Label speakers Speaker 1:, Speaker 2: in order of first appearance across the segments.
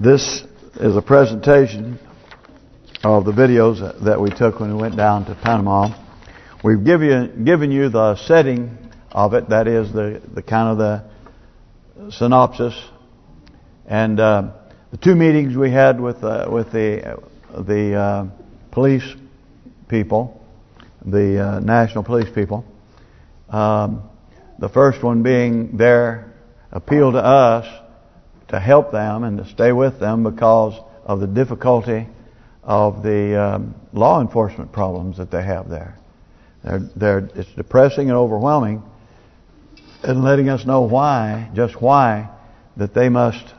Speaker 1: This is a presentation of the videos that we took when we went down to Panama. We've given given you the setting of it, that is the the kind of the synopsis, and uh, the two meetings we had with uh, with the the uh, police people, the uh, national police people. Um, the first one being their appeal to us to help them and to stay with them because of the difficulty of the um, law enforcement problems that they have there. They're, they're, it's depressing and overwhelming and letting us know why, just why, that they must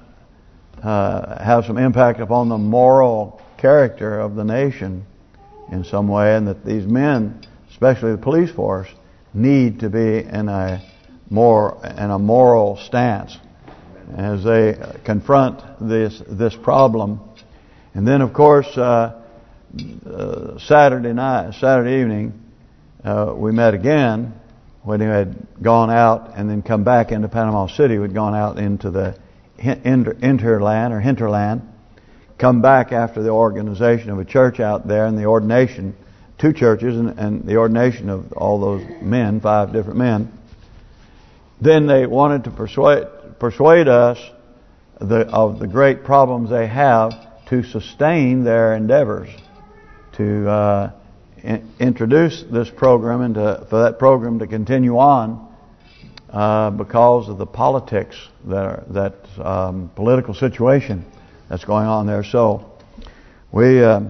Speaker 1: uh, have some impact upon the moral character of the nation in some way and that these men, especially the police force, need to be in a more in a moral stance as they confront this this problem. And then, of course, uh, uh, Saturday night, Saturday evening, uh, we met again when he had gone out and then come back into Panama City. We'd gone out into the interland or hinterland, come back after the organization of a church out there and the ordination, two churches and, and the ordination of all those men, five different men. Then they wanted to persuade persuade us the, of the great problems they have to sustain their endeavors to uh, in, introduce this program and to, for that program to continue on uh, because of the politics that are, that um, political situation that's going on there. So we uh,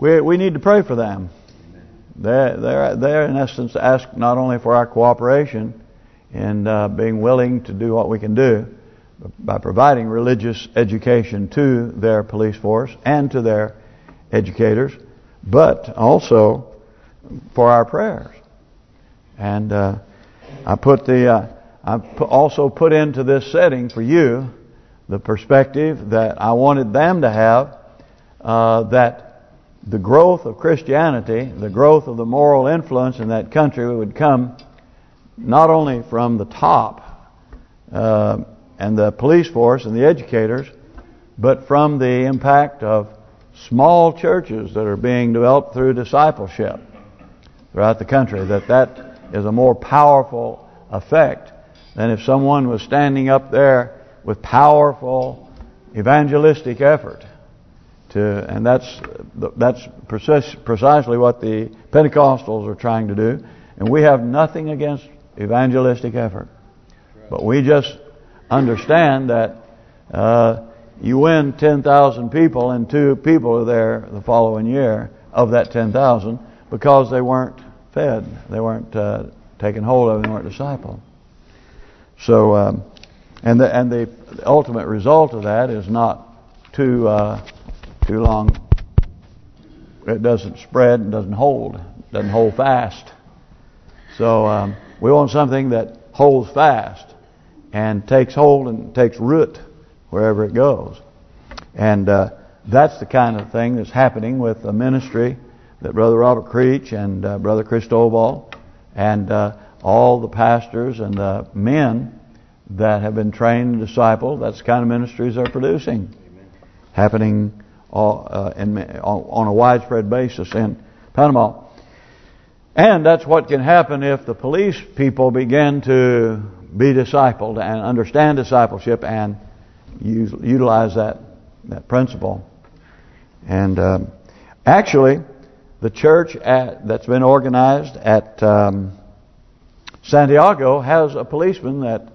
Speaker 1: we we need to pray for them. They're they're they're in essence ask not only for our cooperation and uh, being willing to do what we can do by providing religious education to their police force and to their educators, but also for our prayers. And uh, I put the uh, I also put into this setting for you the perspective that I wanted them to have uh, that the growth of Christianity, the growth of the moral influence in that country would come not only from the top uh, and the police force and the educators, but from the impact of small churches that are being developed through discipleship throughout the country, that that is a more powerful effect than if someone was standing up there with powerful evangelistic effort. To and that's that's precisely what the Pentecostals are trying to do, and we have nothing against evangelistic effort. But we just understand that uh, you win 10,000 people and two people are there the following year of that 10,000 because they weren't fed. They weren't uh, taken hold of. They weren't discipled. So, um, and the and the ultimate result of that is not too uh, too long. It doesn't spread. It doesn't hold. Doesn't hold fast. So um, we want something that holds fast and takes hold and takes root wherever it goes. And uh, that's the kind of thing that's happening with the ministry that Brother Robert Creech and uh, Brother Cristobal and uh, all the pastors and the men that have been trained and discipled, that's the kind of ministries they're producing. Amen. Happening all, uh, in, on a widespread basis in Panama. And that's what can happen if the police people begin to be discipled and understand discipleship and use, utilize that that principle. And um, actually, the church at, that's been organized at um, Santiago has a policeman that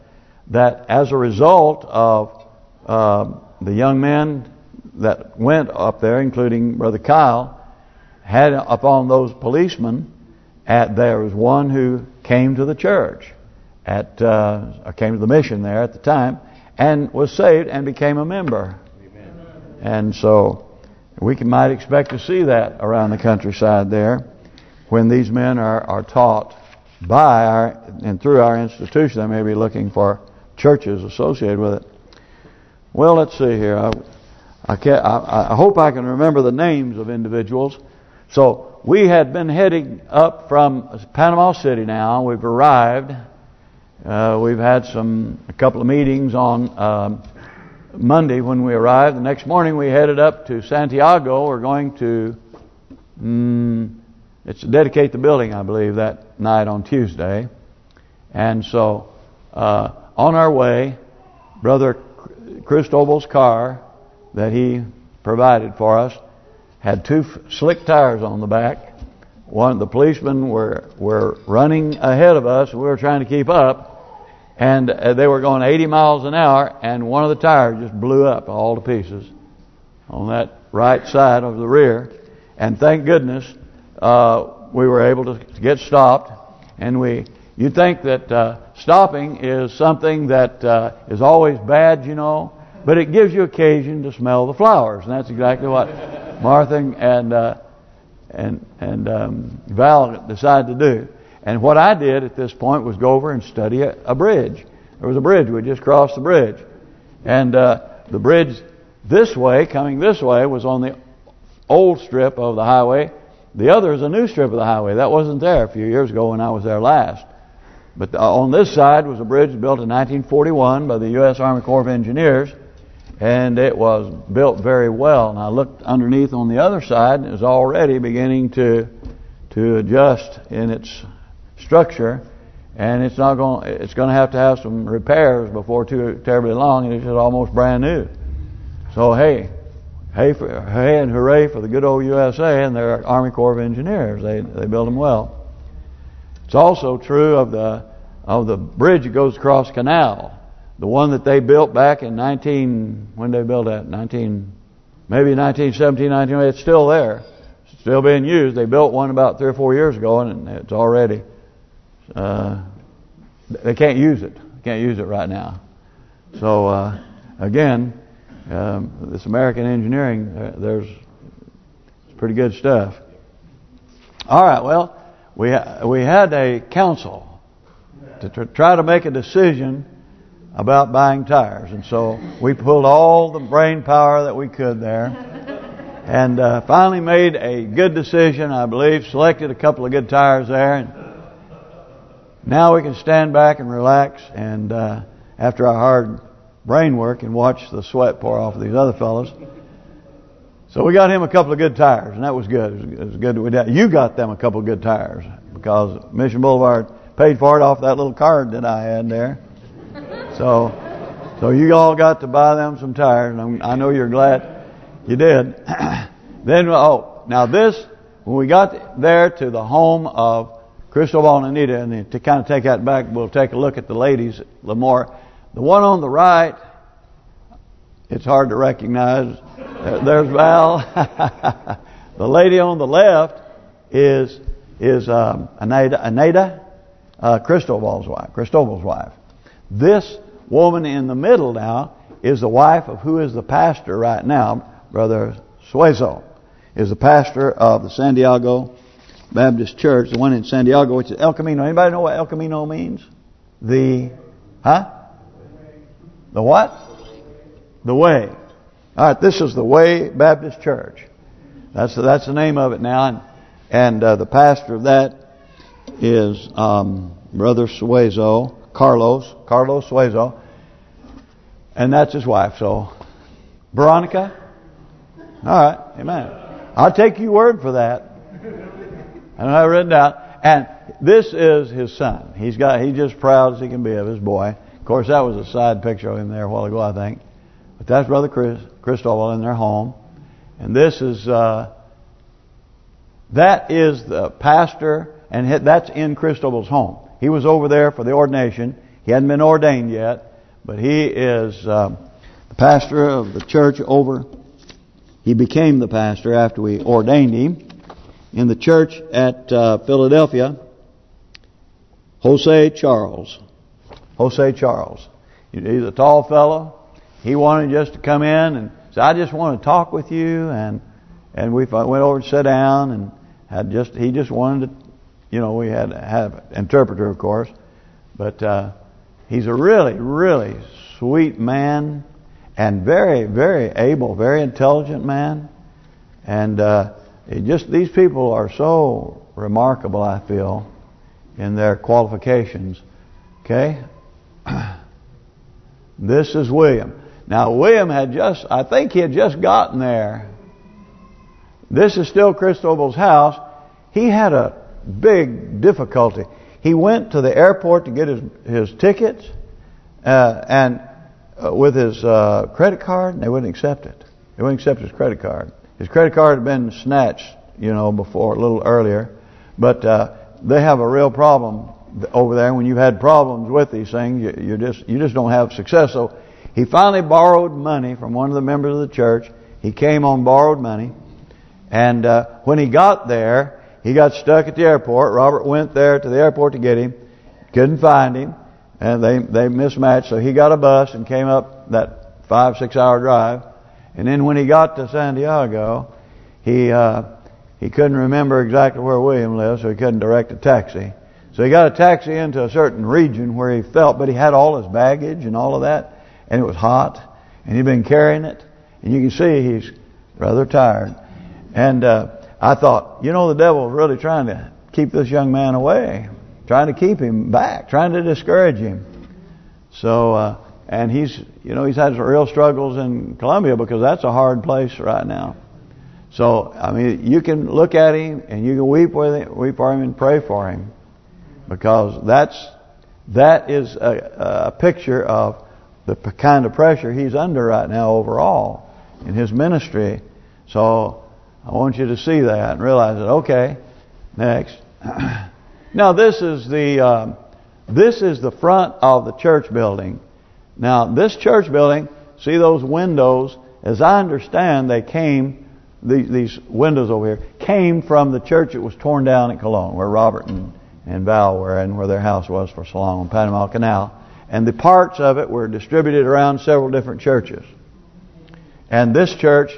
Speaker 1: that as a result of uh, the young men that went up there, including Brother Kyle, had upon those policemen at, there was one who came to the church, at uh, came to the mission there at the time, and was saved and became a member. Amen. And so we can, might expect to see that around the countryside there when these men are, are taught by our and through our institution. They may be looking for churches associated with it. Well, let's see here. I, I, I, I hope I can remember the names of individuals. So we had been heading up from Panama City now. We've arrived. Uh, we've had some a couple of meetings on um, Monday when we arrived. The next morning we headed up to Santiago. We're going to mm, it's dedicate the building, I believe, that night on Tuesday. And so uh, on our way, Brother Cristobal's car that he provided for us had two slick tires on the back. One, of the policemen were were running ahead of us. We were trying to keep up, and uh, they were going 80 miles an hour. And one of the tires just blew up all to pieces on that right side of the rear. And thank goodness uh, we were able to, to, get stopped. And we, you think that uh, stopping is something that uh, is always bad, you know, but it gives you occasion to smell the flowers, and that's exactly what Martha and uh, and and um, Val decided to do. And what I did at this point was go over and study a, a bridge. There was a bridge. We just crossed the bridge, and uh, the bridge this way, coming this way, was on the old strip of the highway. The other is a new strip of the highway. That wasn't there a few years ago when I was there last. But on this side was a bridge built in 1941 by the U.S. Army Corps of Engineers and it was built very well. And I looked underneath on the other side, and it was already beginning to to adjust in its structure, and it's not going. It's going to have to have some repairs before too terribly long, and it's almost brand new. So hey, hey, for, hey, and hooray for the good old USA and their Army Corps of Engineers. They they build them well. It's also true of the of the bridge that goes across canal the one that they built back in 19, when they built that? 19, maybe 1917, 19, it's still there. It's still being used. They built one about three or four years ago and it's already, uh, they can't use it. Can't use it right now. So, uh, again, um, this American engineering, uh, there's pretty good stuff. All right, well, we we had a council to try to make a decision about buying tires. And so we pulled all the brain power that we could there. And uh, finally made a good decision, I believe. Selected a couple of good tires there. And now we can stand back and relax. And uh, after our hard brain work and watch the sweat pour off of these other fellows. So we got him a couple of good tires, and that was good. It was, good that we. You got them a couple of good tires because Mission Boulevard paid for it off that little card that I had there. So, so you all got to buy them some tires, and i know you're glad you did. then, oh, now this, when we got there to the home of Cristobal and Anita, and to kind of take that back, we'll take a look at the ladies a more. The one on the right, it's hard to recognize. There's Val. the lady on the left is is um, Anita, Anita uh, Cristobal's wife, Cristobal's wife. This woman in the middle now is the wife of who is the pastor right now, Brother Suezo, is the pastor of the Santiago Baptist Church, the one in Santiago, which is El Camino. Anybody know what El Camino means? The, huh? The what? The Way. All right, this is the Way Baptist Church. That's the, that's the name of it now, and and uh, the pastor of that is um, Brother Suezo. Carlos, Carlos Suezo, and that's his wife. So, Veronica, all right, amen. I'll take your word for that. And I written down, and this is his son. He's got, he's just proud as he can be of his boy. Of course, that was a side picture of him there a while ago, I think. But that's Brother Chris, Cristobal in their home, and this is uh, that is the pastor, and that's in Cristobal's home. He was over there for the ordination. He hadn't been ordained yet, but he is uh, the pastor of the church over. He became the pastor after we ordained him in the church at uh, Philadelphia. Jose Charles. Jose Charles. He's a tall fellow. He wanted just to come in and say, I just want to talk with you. And and we went over and sat down and had just he just wanted to you know, we had have an interpreter, of course. But uh, he's a really, really sweet man and very, very able, very intelligent man. And uh, just these people are so remarkable, I feel, in their qualifications. Okay? This is William. Now, William had just, I think he had just gotten there. This is still Cristobal's house. He had a big difficulty. He went to the airport to get his his tickets, uh, and uh, with his uh, credit card, and they wouldn't accept it. They wouldn't accept his credit card. His credit card had been snatched, you know, before a little earlier, but uh, they have a real problem over there. When you've had problems with these things, you, you just you just don't have success. So he finally borrowed money from one of the members of the church. He came on borrowed money, and uh, when he got there, he got stuck at the airport. Robert went there to the airport to get him, couldn't find him, and they they mismatched. So he got a bus and came up that five six hour drive, and then when he got to Santiago, he uh, he couldn't remember exactly where William lived, so he couldn't direct a taxi. So he got a taxi into a certain region where he felt, but he had all his baggage and all of that, and it was hot, and he'd been carrying it, and you can see he's rather tired. And uh, I thought, you know, the devil was really trying to keep this young man away, trying to keep him back, trying to discourage him. So, uh, and he's, you know, he's had some real struggles in Colombia because that's a hard place right now. So, I mean, you can look at him and you can weep with him, weep for him and pray for him because that's that is a, a picture of the kind of pressure he's under right now overall in his ministry. So I want you to see that and realize that. Okay, next. now this is the um, this is the front of the church building. Now this church building, see those windows? As I understand, they came these, these windows over here came from the church that was torn down at Cologne, where Robert and and Val were, and where their house was for so long on Panama Canal. And the parts of it were distributed around several different churches. And this church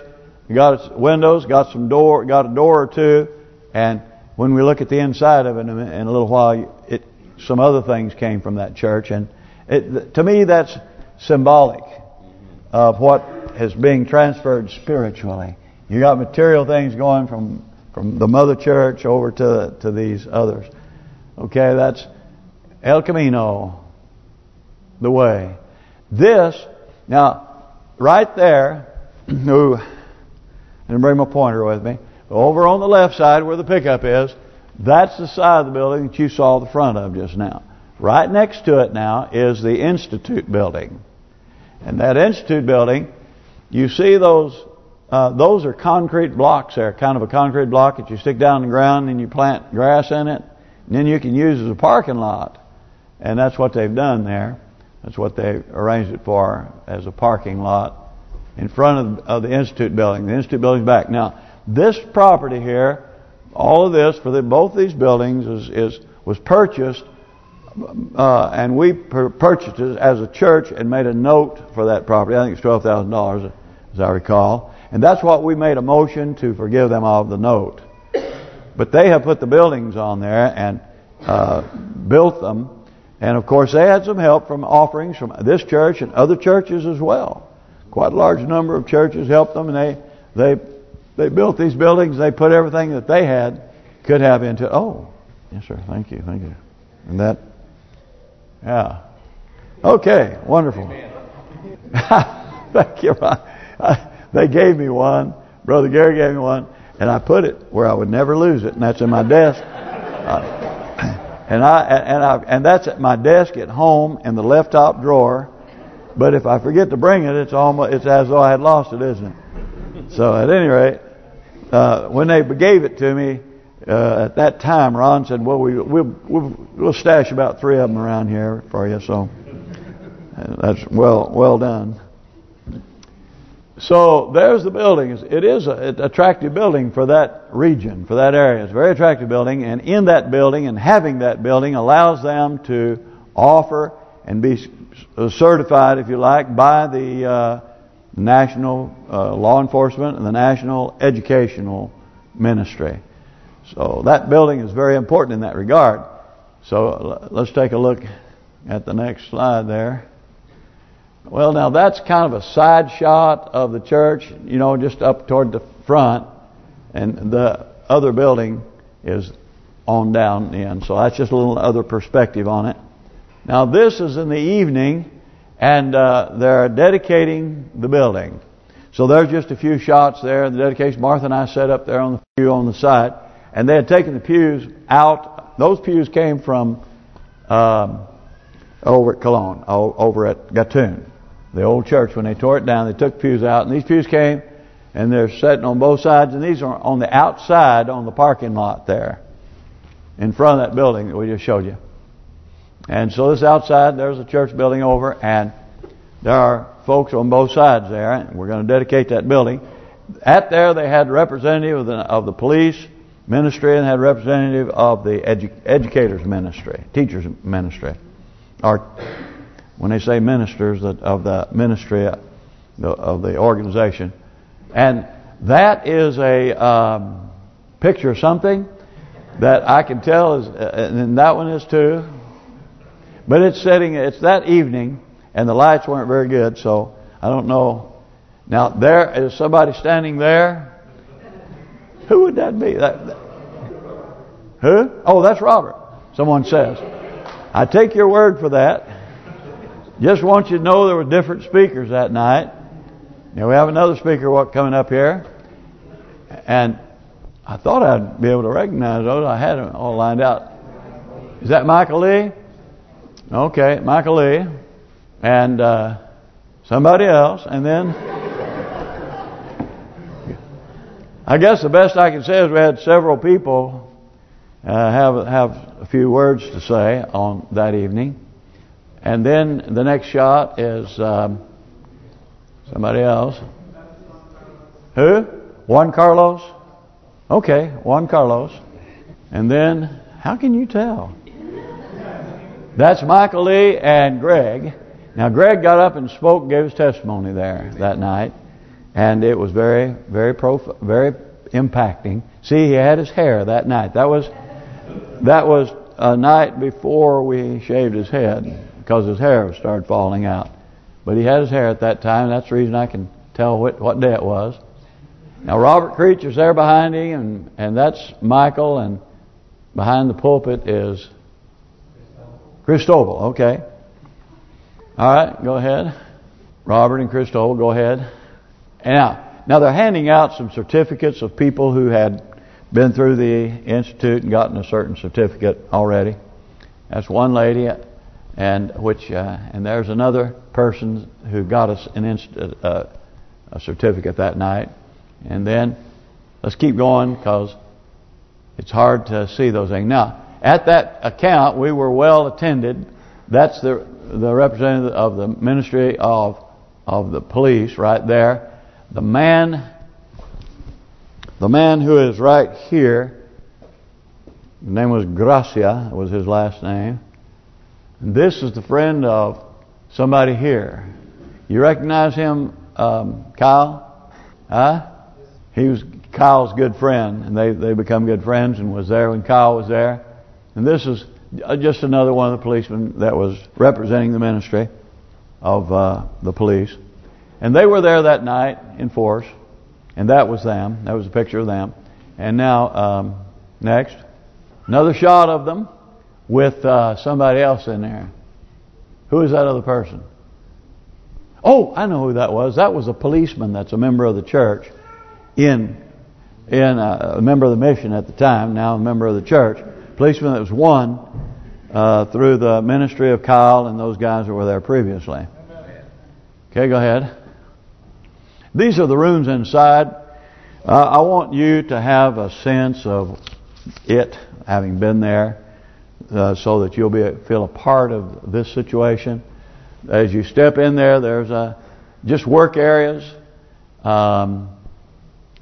Speaker 1: got windows, got some door, got a door or two, and when we look at the inside of it in a, little while, it some other things came from that church, and it, to me that's symbolic of what is being transferred spiritually. You got material things going from from the mother church over to to these others. Okay, that's El Camino, the way. This, now, right there, ooh, and bring my pointer with me. Over on the left side where the pickup is, that's the side of the building that you saw the front of just now. Right next to it now is the Institute building. And that Institute building, you see those uh, those are concrete blocks there, kind of a concrete block that you stick down in the ground and you plant grass in it. And then you can use as a parking lot. And that's what they've done there. That's what they arranged it for as a parking lot in front of, of the Institute building. The Institute building's back. Now, this property here, all of this for the, both these buildings is, is was purchased, uh, and we purchased it as a church and made a note for that property. I think it's twelve thousand dollars, as I recall, and that's what we made a motion to forgive them of the note. But they have put the buildings on there and uh, built them, and of course they had some help from offerings from this church and other churches as well quite a large number of churches helped them, and they they they built these buildings. They put everything that they had could have into. Oh, yes, sir. Thank you, thank you. And that, yeah. Okay, wonderful. thank you. I, they gave me one. Brother Gary gave me one, and I put it where I would never lose it, and that's in my desk. Uh, and I and I and that's at my desk at home in the left top drawer but if I forget to bring it, it's almost it's as though I had lost it, isn't it? So at any rate, uh, when they gave it to me uh, at that time, Ron said, "Well, we we'll, we'll we'll stash about three of them around here for you." So that's well well done. So there's the building. It is an attractive building for that region, for that area. It's a very attractive building, and in that building and having that building allows them to offer and be certified, if you like, by the uh, national uh, law enforcement and the national educational ministry. So that building is very important in that regard. So let's take a look at the next slide there. Well, now that's kind of a side shot of the church, you know, just up toward the front. And the other building is on down in. So that's just a little other perspective on it. Now this is in the evening, and uh, they're dedicating the building. So there's just a few shots there. The dedication. Martha and I sat up there on the pew on the side, and they had taken the pews out. Those pews came from um, over at Cologne, over at Gatun, the old church. When they tore it down, they took pews out, and these pews came, and they're sitting on both sides, and these are on the outside on the parking lot there, in front of that building that we just showed you. And so this outside, there's a church building over, and there are folks on both sides there, and we're going to dedicate that building. At there, they had representative of the, of the police ministry and had representative of the edu educators ministry, teachers ministry, or when they say ministers of the ministry of the organization, and that is a um, picture of something that I can tell is, and that one is too. But it's setting, it's that evening, and the lights weren't very good, so I don't know. Now there is somebody standing there. Who would that be? That, that, who? Oh, that's Robert. Someone says. I take your word for that. Just want you to know there were different speakers that night. Now we have another speaker coming up here, and I thought I'd be able to recognize those. I had them all lined out. Is that Michael Lee? Okay, Michael Lee and uh, somebody else, and then I guess the best I can say is we had several people uh, have have a few words to say on that evening, and then the next shot is um, somebody else. Who? Juan Carlos. Okay, Juan Carlos, and then how can you tell? That's Michael Lee and Greg. Now, Greg got up and spoke, gave his testimony there that night, and it was very, very very impacting. See, he had his hair that night. That was that was a night before we shaved his head because his hair started falling out. But he had his hair at that time. That's the reason I can tell what what day it was. Now Robert Creech is there behind him, and and that's Michael, and behind the pulpit is Cristobal. Okay. All right, go ahead. Robert and Cristobal, go ahead. Now, now they're handing out some certificates of people who had been through the institute and gotten a certain certificate already. That's one lady, and which uh, and there's another person who got us an uh, a certificate that night. And then let's keep going because it's hard to see those things. Now, at that account, we were well attended. That's the the representative of the ministry of of the police right there. The man, the man who is right here, the name was Gracia, was his last name. And this is the friend of somebody here. You recognize him, um, Kyle? Huh? He was Kyle's good friend, and they they become good friends, and was there when Kyle was there. And this is uh, just another one of the policemen that was representing the ministry of uh, the police. And they were there that night in force. And that was them. That was a picture of them. And now, um, next. Another shot of them with uh, somebody else in there. Who is that other person? Oh, I know who that was. That was a policeman that's a member of the church in in uh, a member of the mission at the time, now a member of the church policeman that was won uh, through the ministry of Kyle and those guys that were there previously. Okay, go ahead. These are the rooms inside. Uh, I want you to have a sense of it, having been there, uh, so that you'll be feel a part of this situation. As you step in there, there's a just work areas. Um,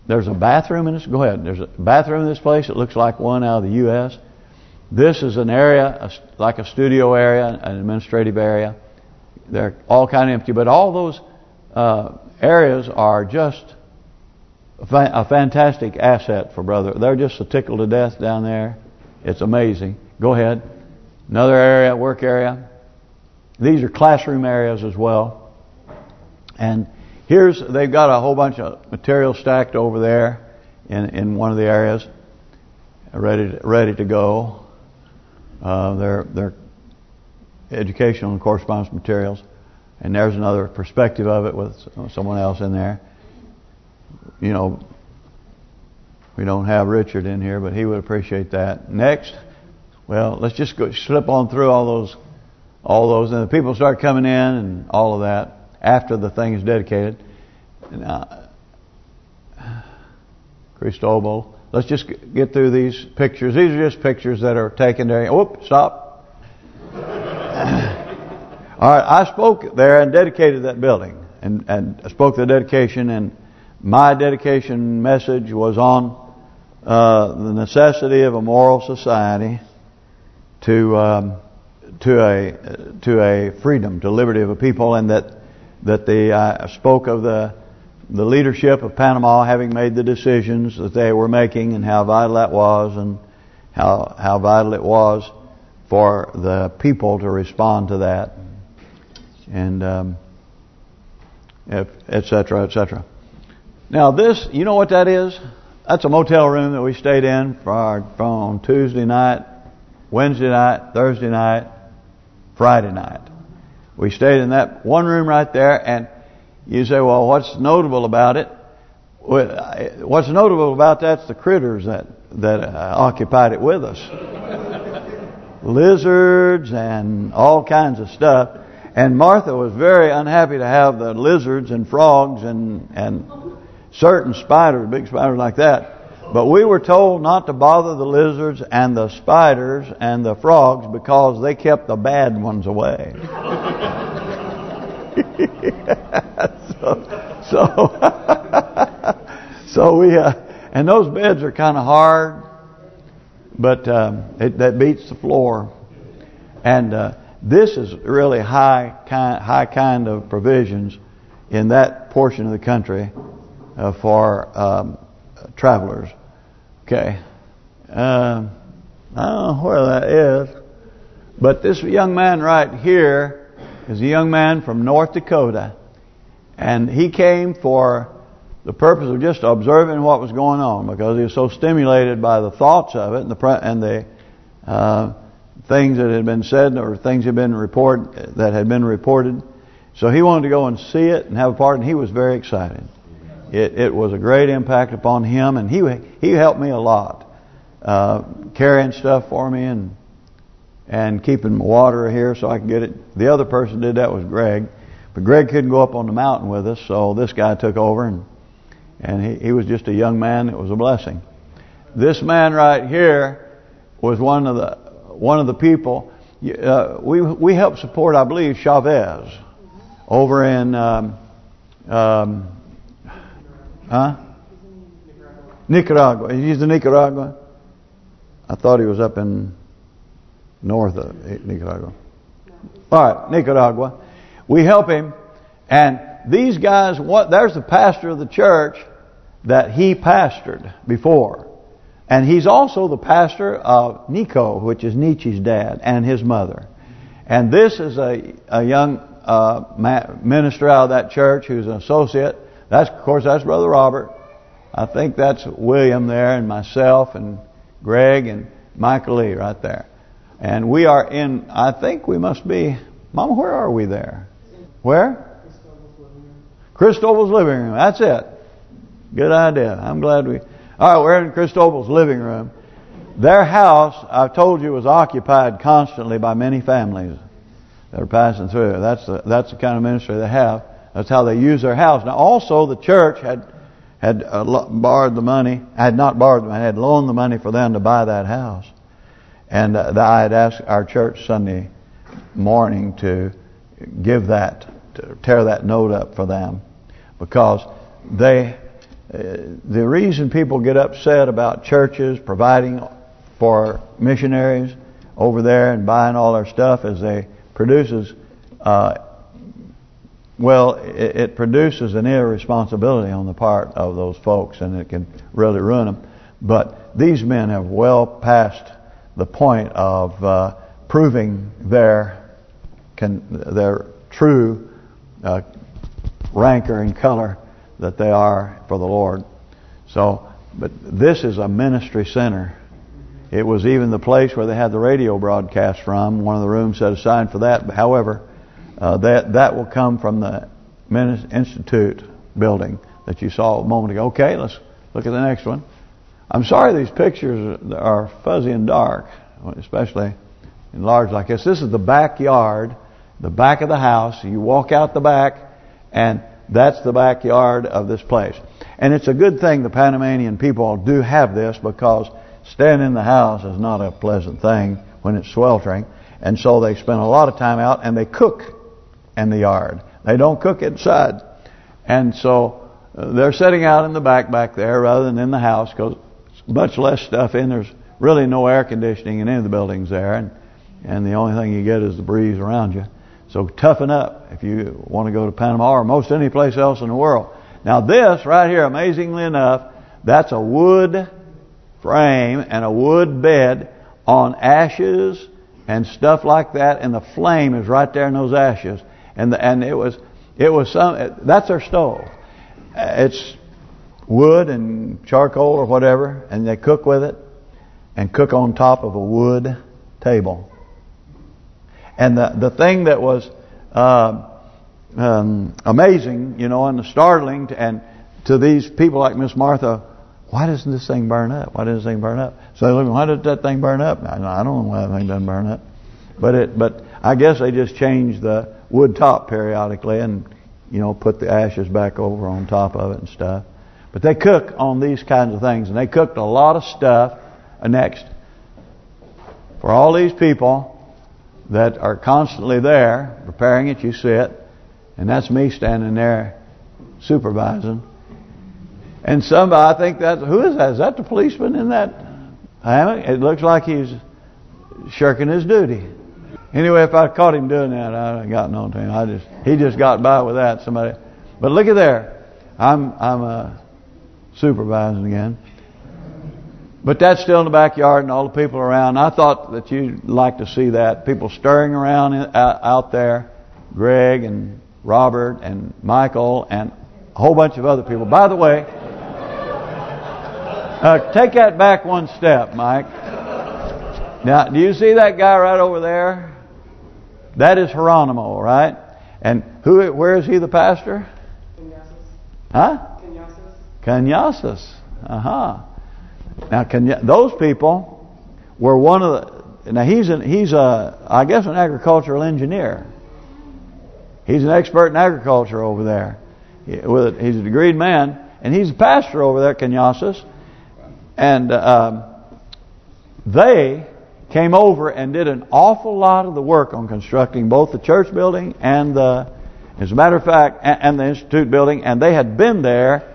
Speaker 1: there's a bathroom in this. Go ahead. There's a bathroom in this place. It looks like one out of the U.S. This is an area, like a studio area, an administrative area. They're all kind of empty, but all those uh, areas are just a fantastic asset for brother. They're just a tickle to death down there. It's amazing. Go ahead. Another area, work area. These are classroom areas as well. And here's they've got a whole bunch of material stacked over there in in one of the areas, ready to, ready to go uh, their their educational and correspondence materials. And there's another perspective of it with someone else in there. You know, we don't have Richard in here, but he would appreciate that. Next, well, let's just go slip on through all those, all those, and the people start coming in and all of that after the thing is dedicated. Now, Cristobal, let's just get through these pictures. These are just pictures that are taken there. Whoop, stop. all right, I spoke there and dedicated that building, and and spoke the dedication, and my dedication message was on uh, the necessity of a moral society to um, to a to a freedom, to liberty of a people, and that that they uh, spoke of the the leadership of Panama having made the decisions that they were making, and how vital that was, and how how vital it was for the people to respond to that, and um, etc. etc. Now this, you know what that is? That's a motel room that we stayed in for our, from Tuesday night, Wednesday night, Thursday night, Friday night. We stayed in that one room right there, and you say, well, what's notable about it? What's notable about that's the critters that that uh, occupied it with us. lizards and all kinds of stuff. And Martha was very unhappy to have the lizards and frogs and and certain spiders, big spiders like that. But we were told not to bother the lizards and the spiders and the frogs because they kept the bad ones away. so, so, so we, uh, and those beds are kind of hard, but um, it, that beats the floor. And uh, this is really high kind, high kind of provisions in that portion of the country uh, for um, travelers. Okay. Um, I don't know where that is. But this young man right here is a young man from North Dakota. And he came for the purpose of just observing what was going on because he was so stimulated by the thoughts of it and the and the uh, things that had been said or things had been reported that had been reported. So he wanted to go and see it and have a part, and he was very excited. It, it was a great impact upon him, and he he helped me a lot, uh, carrying stuff for me and and keeping water here so I could get it. The other person did that was Greg, but Greg couldn't go up on the mountain with us, so this guy took over, and and he, he was just a young man. It was a blessing. This man right here was one of the one of the people. Uh, we we helped support, I believe, Chavez over in. Um, um, Huh? Nicaragua. He's in Nicaragua. I thought he was up in north of Nicaragua. All right, Nicaragua. We help him, and these guys. What? There's the pastor of the church that he pastored before, and he's also the pastor of Nico, which is Nietzsche's dad, and his mother. And this is a a young uh, minister out of that church who's an associate that's of course that's Brother Robert. I think that's William there and myself and Greg and Michael Lee right there. And we are in, I think we must be, Mama, where are we there? Where? Cristobal's living room. That's it. Good idea. I'm glad we... All right, we're in Cristobal's living room. Their house, I've told you, was occupied constantly by many families that are passing through. That's the that's the kind of ministry they have. That's how they use their house. Now, also the church had had uh, borrowed the money, had not borrowed the money, had loaned the money for them to buy that house. And uh, I had asked our church Sunday morning to give that, to tear that note up for them, because they, uh, the reason people get upset about churches providing for missionaries over there and buying all their stuff is they produces uh, well, it, it, produces an irresponsibility on the part of those folks, and it can really ruin them. But these men have well passed the point of uh, proving their can, their true uh, rancor and color that they are for the Lord. So, but this is a ministry center. It was even the place where they had the radio broadcast from, one of the rooms set aside for that. However, uh, that that will come from the Institute building that you saw a moment ago. Okay, let's look at the next one. I'm sorry these pictures are fuzzy and dark, especially in large like this. This is the backyard, the back of the house. You walk out the back, and that's the backyard of this place. And it's a good thing the Panamanian people do have this because staying in the house is not a pleasant thing when it's sweltering. And so they spend a lot of time out and they cook in the yard. They don't cook inside. And so uh, they're sitting out in the back back there rather than in the house because much less stuff in. There's really no air conditioning in any of the buildings there. And and the only thing you get is the breeze around you. So toughen up if you want to go to Panama or most any place else in the world. Now this right here, amazingly enough, that's a wood frame and a wood bed on ashes and stuff like that, and the flame is right there in those ashes. And the, and it was it was some that's their stove. It's wood and charcoal or whatever, and they cook with it and cook on top of a wood table. And the the thing that was uh, um, amazing, you know, and startling, to, and to these people like Miss Martha, why doesn't this thing burn up? Why doesn't this thing burn up? So they look, why did that thing burn up? I don't know why that thing doesn't burn up. But it, but I guess they just change the wood top periodically and, you know, put the ashes back over on top of it and stuff. But they cook on these kinds of things, and they cooked a lot of stuff. Next, for all these people that are constantly there preparing it, you sit, and that's me standing there supervising. And somebody, I think that who is that? Is that the policeman in that hammock? It looks like he's shirking his duty. Anyway, if I caught him doing that, I'd have gotten on to him. I just he just got by with that. Somebody, but look at there. I'm I'm uh, supervising again. But that's still in the backyard and all the people around. I thought that you'd like to see that. People stirring around out, there. Greg and Robert and Michael and a whole bunch of other people. By the way, uh, take that back one step, Mike. Now, do you see that guy right over there? That is Geronimo, right? And who? Where is he the pastor? Huh? Cañazas. Uh-huh. Now, Kenya, those people were one of the... Now, he's an, he's a, I guess, an agricultural engineer. He's an expert in agriculture over there. With He's a degreed man, and he's a pastor over there at Cañazas. And um, they came over and did an awful lot of the work on constructing both the church building and the, as a matter of fact, and the institute building. And they had been there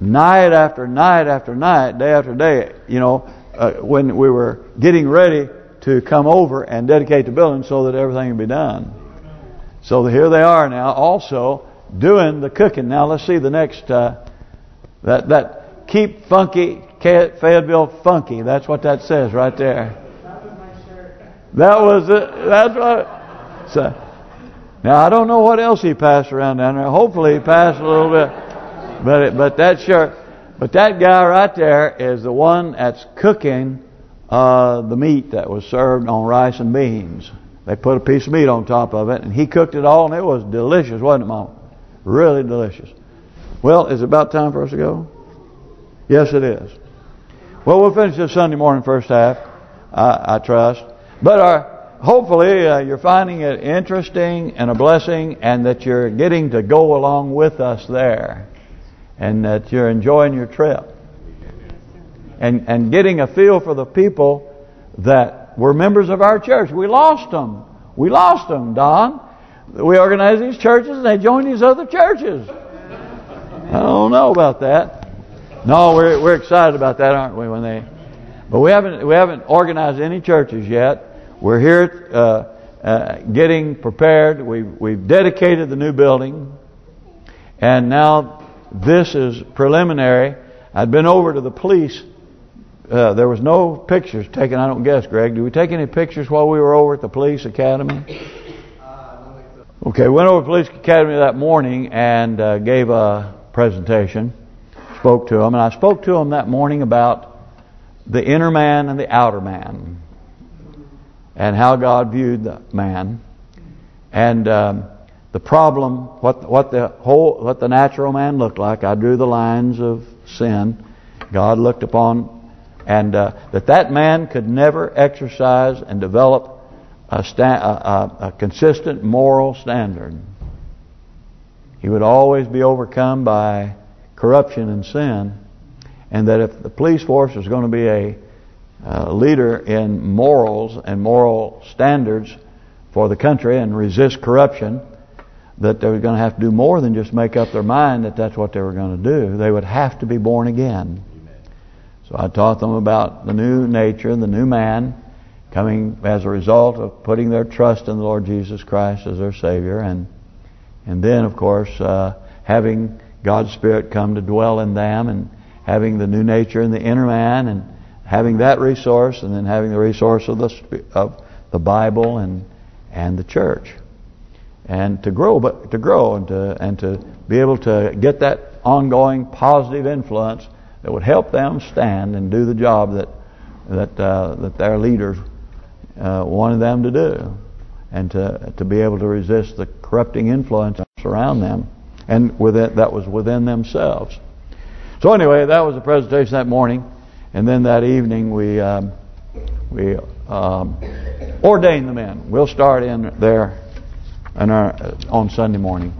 Speaker 1: night after night after night, day after day, you know, uh, when we were getting ready to come over and dedicate the building so that everything would be done. So here they are now also doing the cooking. Now let's see the next, uh, that that keep funky, Fayetteville funky. That's what that says right there. That was my shirt. That was it. That's what. So, now I don't know what else he passed around down there. Hopefully he passed a little bit, but but that sure, but that guy right there is the one that's cooking uh, the meat that was served on rice and beans. They put a piece of meat on top of it, and he cooked it all, and it was delicious, wasn't it, Mom? Really delicious. Well, is it about time for us to go? Yes, it is. Well, we'll finish this Sunday morning first half, I, I trust. But our, uh, hopefully uh, you're finding it interesting and a blessing and that you're getting to go along with us there. And that you're enjoying your trip. And and getting a feel for the people that were members of our church. We lost them. We lost them, Don. We organized these churches and they joined these other churches. I don't know about that. No, we're we're excited about that, aren't we? When they, but we haven't we haven't organized any churches yet. We're here uh, uh, getting prepared. We've, we've dedicated the new building. And now this is preliminary. I'd been over to the police. Uh, there was no pictures taken, I don't guess, Greg. Did we take any pictures while we were over at the police academy? Okay, went over to the police academy that morning and uh, gave a presentation. Spoke to them. And I spoke to them that morning about the inner man and the outer man and how God viewed the man. And um, the problem, what what the whole what the natural man looked like. I drew the lines of sin. God looked upon, and uh, that that man could never exercise and develop a, a, a, a consistent moral standard. He would always be overcome by corruption and sin, and that if the police force was going to be a uh, leader in morals and moral standards for the country and resist corruption, that they were going to have to do more than just make up their mind that that's what they were going to do. They would have to be born again. So I taught them about the new nature, and the new man, coming as a result of putting their trust in the Lord Jesus Christ as their Savior, and and then, of course, uh, having God's Spirit come to dwell in them, and having the new nature in the inner man, and having that resource, and then having the resource of the of the Bible and and the church and to grow, but to grow and to and to be able to get that ongoing positive influence that would help them stand and do the job that that uh, that their leaders uh, wanted them to do, and to to be able to resist the corrupting influence around them, and with it that was within themselves. So anyway, that was the presentation that morning, and then that evening we um, we um, ordained the men. We'll start in there our, uh, on Sunday morning.